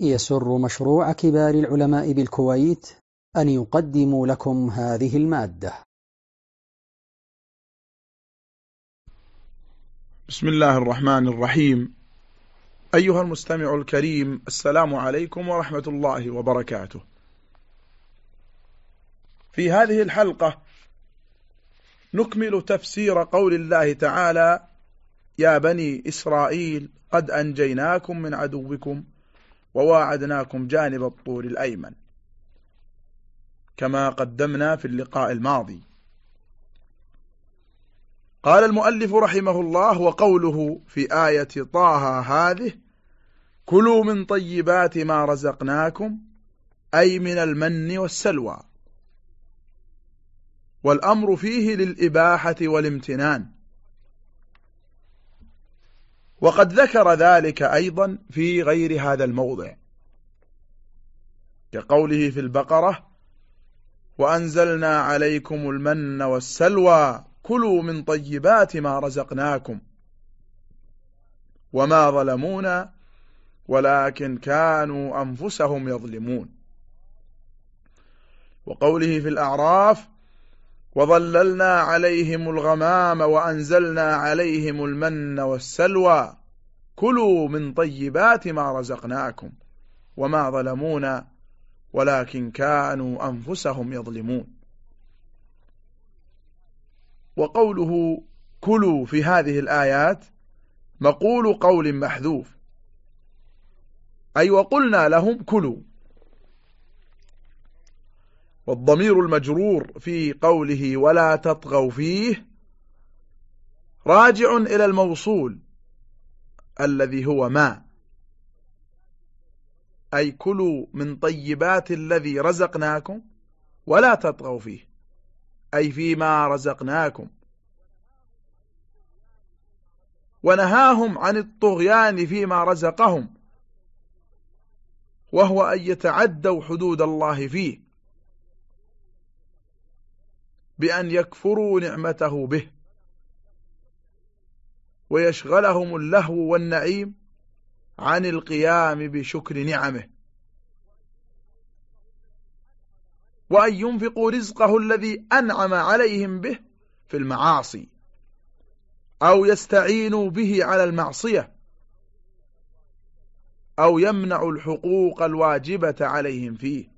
يسر مشروع كبار العلماء بالكويت أن يقدم لكم هذه المادة. بسم الله الرحمن الرحيم. أيها المستمع الكريم السلام عليكم ورحمة الله وبركاته. في هذه الحلقة نكمل تفسير قول الله تعالى يا بني إسرائيل قد أنجيناكم من عدوكم وواعدناكم جانب الطور الأيمن كما قدمنا في اللقاء الماضي. قال المؤلف رحمه الله وقوله في آية طه هذه كلوا من طيبات ما رزقناكم أي من المن والسلوى والأمر فيه للإباحة والامتنان. وقد ذكر ذلك أيضا في غير هذا الموضع كقوله في البقرة وأنزلنا عليكم المن والسلوى كلوا من طيبات ما رزقناكم وما ظلمونا ولكن كانوا أنفسهم يظلمون. وقوله في الأعراف وظللنا عليهم الغمام وأنزلنا عليهم المن والسلوى. كلوا من طيبات ما رزقناكم وما ظلمونا ولكن كانوا أنفسهم يظلمون. وقوله كلوا في هذه الآيات مقول قول محذوف. أي وقلنا لهم كلوا. والضمير المجرور في قوله ولا تطغوا فيه راجع إلى الموصول الذي هو ما. أي كلوا من طيبات الذي رزقناكم ولا تطغوا فيه. أي فيما رزقناكم. ونهاهم عن الطغيان فيما رزقهم وهو أن يتعدوا حدود الله فيه. بأن يكفروا نعمته به. ويشغلهم اللهو والنعيم عن القيام بشكر نعمه. وأن ينفقوا رزقه الذي أنعم عليهم به في المعاصي أو يستعينوا به على المعصية أو يمنع الحقوق الواجبة عليهم فيه.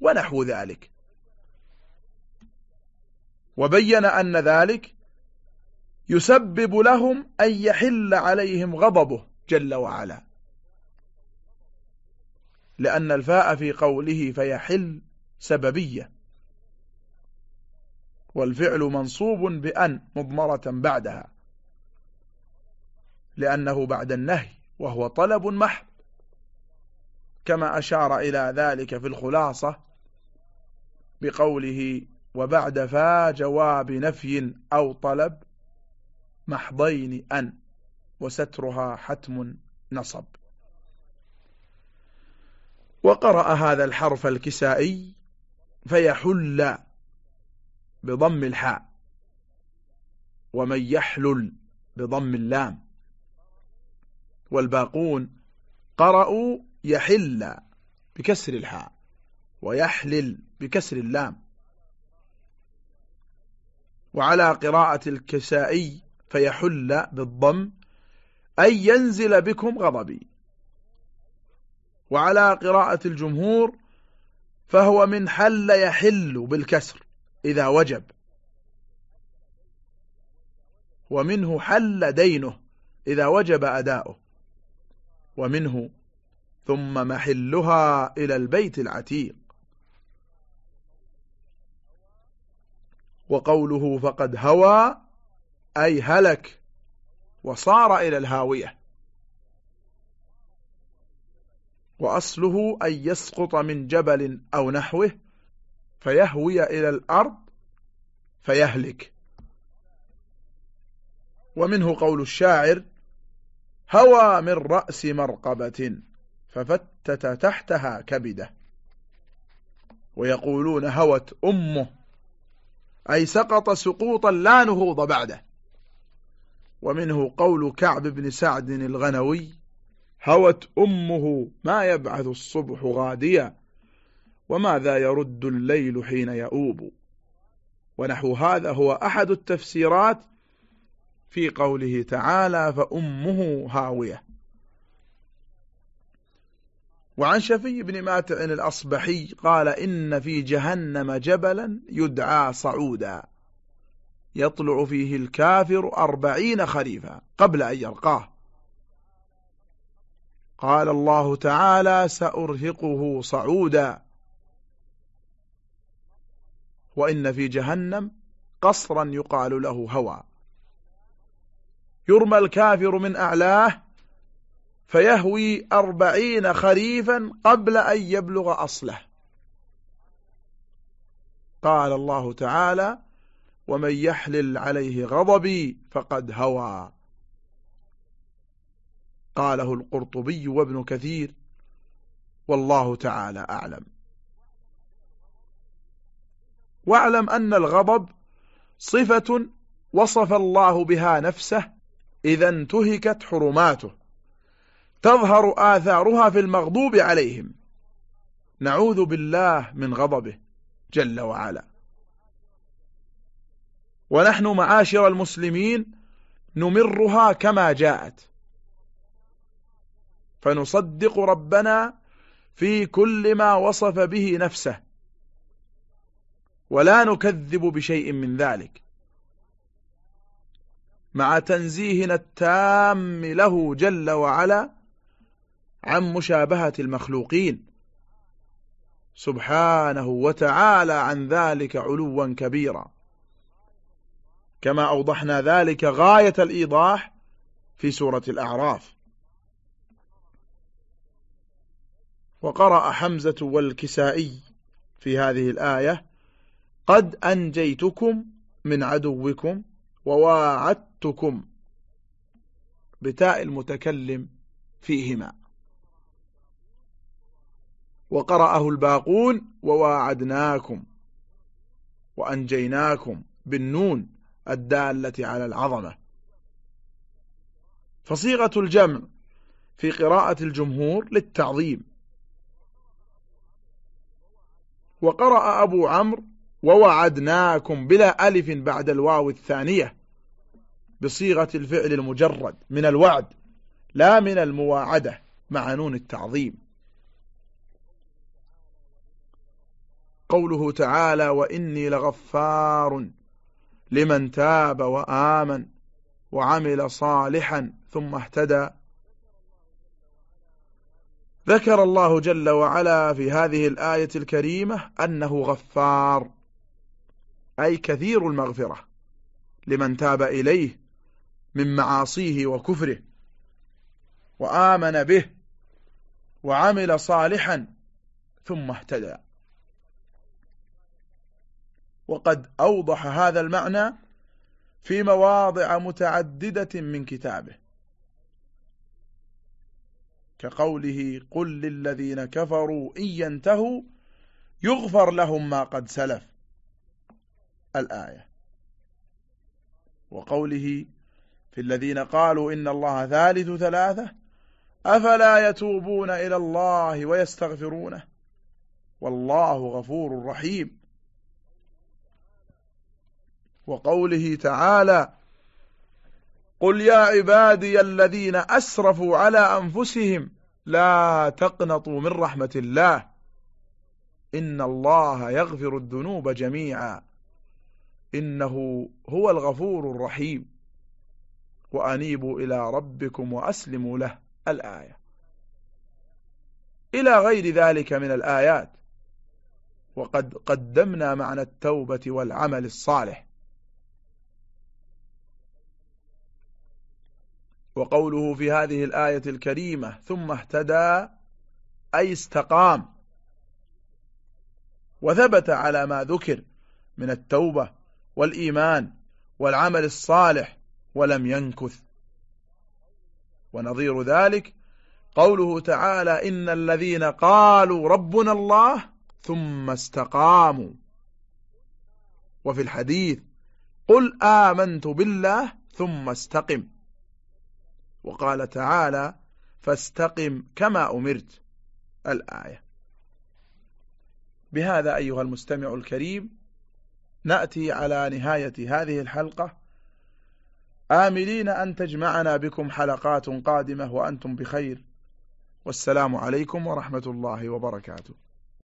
ونحو ذلك. وبين أن ذلك يسبب لهم أن يحل عليهم غضبه جل وعلا. لأن الفاء في قوله فيحل سببية. والفعل منصوب بأن مضمرة بعدها. لأنه بعد النهي وهو طلب محض. كما أشار إلى ذلك في الخلاصة بقوله وبعد فا جواب نفي أو طلب محضين أن وسترها حتم نصب. وقرأ هذا الحرف الكسائي فيحل بضم الحاء ومن يحلل بضم اللام. والباقون قرأوا يحل بكسر الحاء ويحلل بكسر اللام. وعلى قراءة الكسائي فيحل بالضم أي ينزل بكم غضبي. وعلى قراءة الجمهور فهو من حل يحل بالكسر إذا وجب. ومنه حل دينه إذا وجب أداؤه. ومنه ثم محلها إلى البيت العتيق. وقوله فقد هوى أي هلك وصار إلى الهاوية. وأصله أن يسقط من جبل أو نحوه فيهوي إلى الأرض فيهلك. ومنه قول الشاعر هوى من رأس مرقبة ففتت تحتها كبدة. ويقولون هوت أمه. أي سقط سقوطا لا نهوض بعده. ومنه قول كعب بن سعد الغنوي هوت أمه ما يبعث الصبح غاديا وماذا يرد الليل حين يؤوب. ونحو هذا هو أحد التفسيرات في قوله تعالى فأمه هاوية. وعن شفي بن ماتع الأصبحي قال إن في جهنم جبلا يدعى صعودا. يطلع فيه الكافر أربعين خريفا قبل أن يلقاه. قال الله تعالى سأرهقه صعودا. وإن في جهنم قصرا يقال له هوى. يرمى الكافر من أعلاه فيهوي أربعين خريفا قبل أن يبلغ أصله. قال الله تعالى ومن يحلل عليه غضبي فقد هوى. قاله القرطبي وابن كثير والله تعالى أعلم. واعلم أن الغضب صفة وصف الله بها نفسه إذا انتهكت حرماته. تظهر آثارها في المغضوب عليهم. نعوذ بالله من غضبه جل وعلا. ونحن معاشر المسلمين نمرها كما جاءت. فنصدق ربنا في كل ما وصف به نفسه. ولا نكذب بشيء من ذلك. مع تنزيهنا التام له جل وعلا عن مشابهة المخلوقين. سبحانه وتعالى عن ذلك علوا كبيرا. كما أوضحنا ذلك غاية الإيضاح في سورة الأعراف. وقرأ حمزة والكسائي في هذه الآية قد أنجيتكم من عدوكم وواعدتكم بتاء المتكلم فيهما. وقرأه الباقون وواعدناكم وأنجيناكم بالنون الدالة على العظمة. فصيغة الجمع في قراءة الجمهور للتعظيم. وقرأ أبو عمرو ووعدناكم بلا ألف بعد الواو الثانية بصيغة الفعل المجرد من الوعد لا من المواعدة مع نون التعظيم. قوله تعالى وإني لغفار لمن تاب وآمن وعمل صالحا ثم اهتدى. ذكر الله جل وعلا في هذه الآية الكريمة أنه غفار أي كثير المغفرة لمن تاب إليه من معاصيه وكفره وآمن به وعمل صالحا ثم اهتدى. وقد أوضح هذا المعنى في مواضع متعددة من كتابه. كقوله قل للذين كفروا إن ينتهوا يغفر لهم ما قد سلف. الآية. وقوله في الذين قالوا إن الله ثالث ثلاثة أفلا يتوبون إلى الله ويستغفرونه. والله غفور رحيم. وقوله تعالى قل يا عبادي الذين أسرفوا على أنفسهم لا تقنطوا من رحمة الله إن الله يغفر الذنوب جميعا إنه هو الغفور الرحيم وأنيبوا إلى ربكم وأسلموا له الآية إلى غير ذلك من الآيات وقد قدمنا معنى التوبة والعمل الصالح وقوله في هذه الآية الكريمة ثم اهتدى أي استقام. وثبت على ما ذكر من التوبة والإيمان والعمل الصالح ولم ينكث. ونظير ذلك قوله تعالى إن الذين قالوا ربنا الله ثم استقاموا. وفي الحديث قل آمنت بالله ثم استقم. وقال تعالى فاستقم كما أمرت. الآية. بهذا أيها المستمع الكريم نأتي على نهاية هذه الحلقة. آملين أن تجمعنا بكم حلقات قادمة وأنتم بخير. والسلام عليكم ورحمة الله وبركاته.